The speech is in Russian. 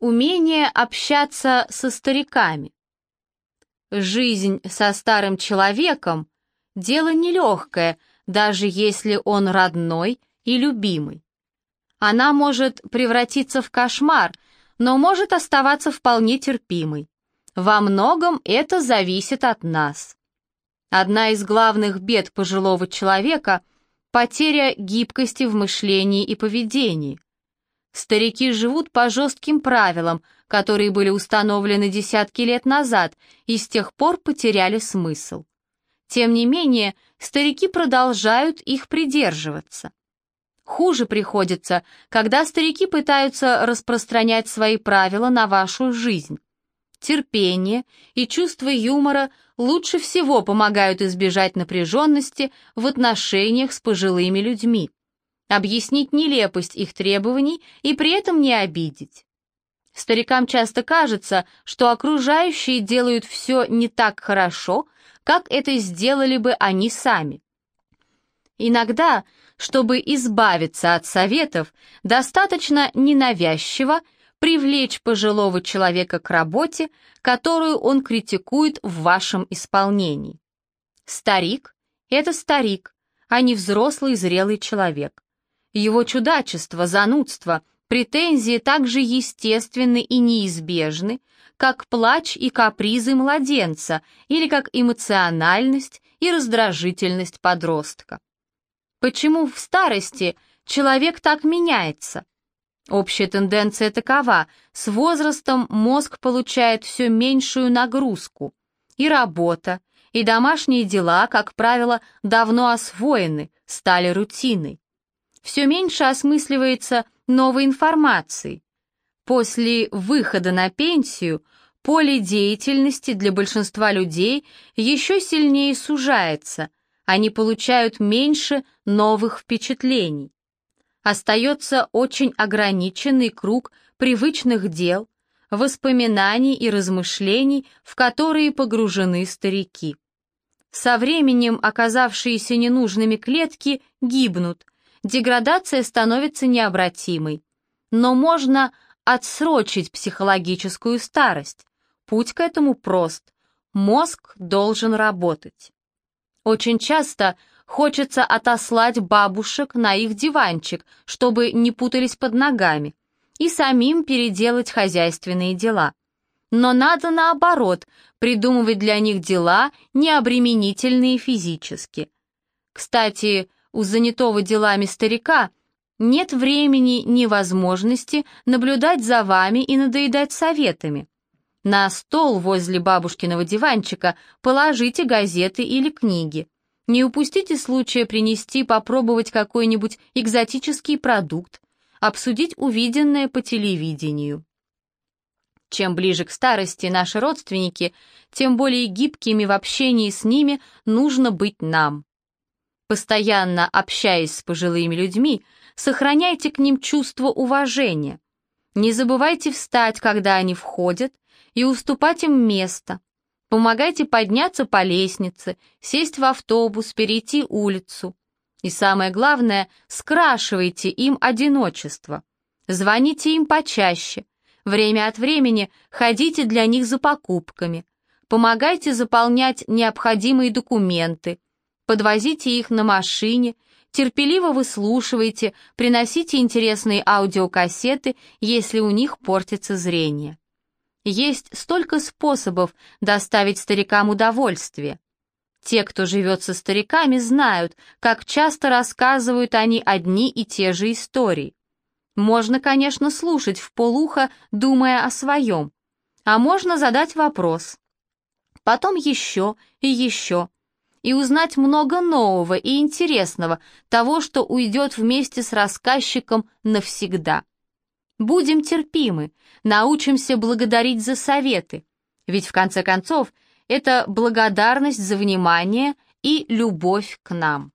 Умение общаться со стариками. Жизнь со старым человеком – дело нелегкое, даже если он родной и любимый. Она может превратиться в кошмар, но может оставаться вполне терпимой. Во многом это зависит от нас. Одна из главных бед пожилого человека – потеря гибкости в мышлении и поведении – Старики живут по жестким правилам, которые были установлены десятки лет назад и с тех пор потеряли смысл. Тем не менее, старики продолжают их придерживаться. Хуже приходится, когда старики пытаются распространять свои правила на вашу жизнь. Терпение и чувство юмора лучше всего помогают избежать напряженности в отношениях с пожилыми людьми объяснить нелепость их требований и при этом не обидеть. Старикам часто кажется, что окружающие делают все не так хорошо, как это сделали бы они сами. Иногда, чтобы избавиться от советов, достаточно ненавязчиво привлечь пожилого человека к работе, которую он критикует в вашем исполнении. Старик — это старик, а не взрослый зрелый человек. Его чудачество, занудство, претензии так же естественны и неизбежны, как плач и капризы младенца или как эмоциональность и раздражительность подростка. Почему в старости человек так меняется? Общая тенденция такова, с возрастом мозг получает все меньшую нагрузку, и работа, и домашние дела, как правило, давно освоены, стали рутиной все меньше осмысливается новой информацией. После выхода на пенсию поле деятельности для большинства людей еще сильнее сужается, они получают меньше новых впечатлений. Остается очень ограниченный круг привычных дел, воспоминаний и размышлений, в которые погружены старики. Со временем оказавшиеся ненужными клетки гибнут, деградация становится необратимой. Но можно отсрочить психологическую старость. Путь к этому прост. Мозг должен работать. Очень часто хочется отослать бабушек на их диванчик, чтобы не путались под ногами, и самим переделать хозяйственные дела. Но надо наоборот, придумывать для них дела, необременительные физически. Кстати, у занятого делами старика нет времени ни возможности наблюдать за вами и надоедать советами. На стол возле бабушкиного диванчика положите газеты или книги. Не упустите случая принести попробовать какой-нибудь экзотический продукт, обсудить увиденное по телевидению. Чем ближе к старости наши родственники, тем более гибкими в общении с ними нужно быть нам. Постоянно общаясь с пожилыми людьми, сохраняйте к ним чувство уважения. Не забывайте встать, когда они входят, и уступать им место. Помогайте подняться по лестнице, сесть в автобус, перейти улицу. И самое главное, скрашивайте им одиночество. Звоните им почаще. Время от времени ходите для них за покупками. Помогайте заполнять необходимые документы – подвозите их на машине, терпеливо выслушивайте, приносите интересные аудиокассеты, если у них портится зрение. Есть столько способов доставить старикам удовольствие. Те, кто живет со стариками, знают, как часто рассказывают они одни и те же истории. Можно, конечно, слушать в полухо, думая о своем. А можно задать вопрос. Потом еще и еще и узнать много нового и интересного, того, что уйдет вместе с рассказчиком навсегда. Будем терпимы, научимся благодарить за советы, ведь в конце концов это благодарность за внимание и любовь к нам.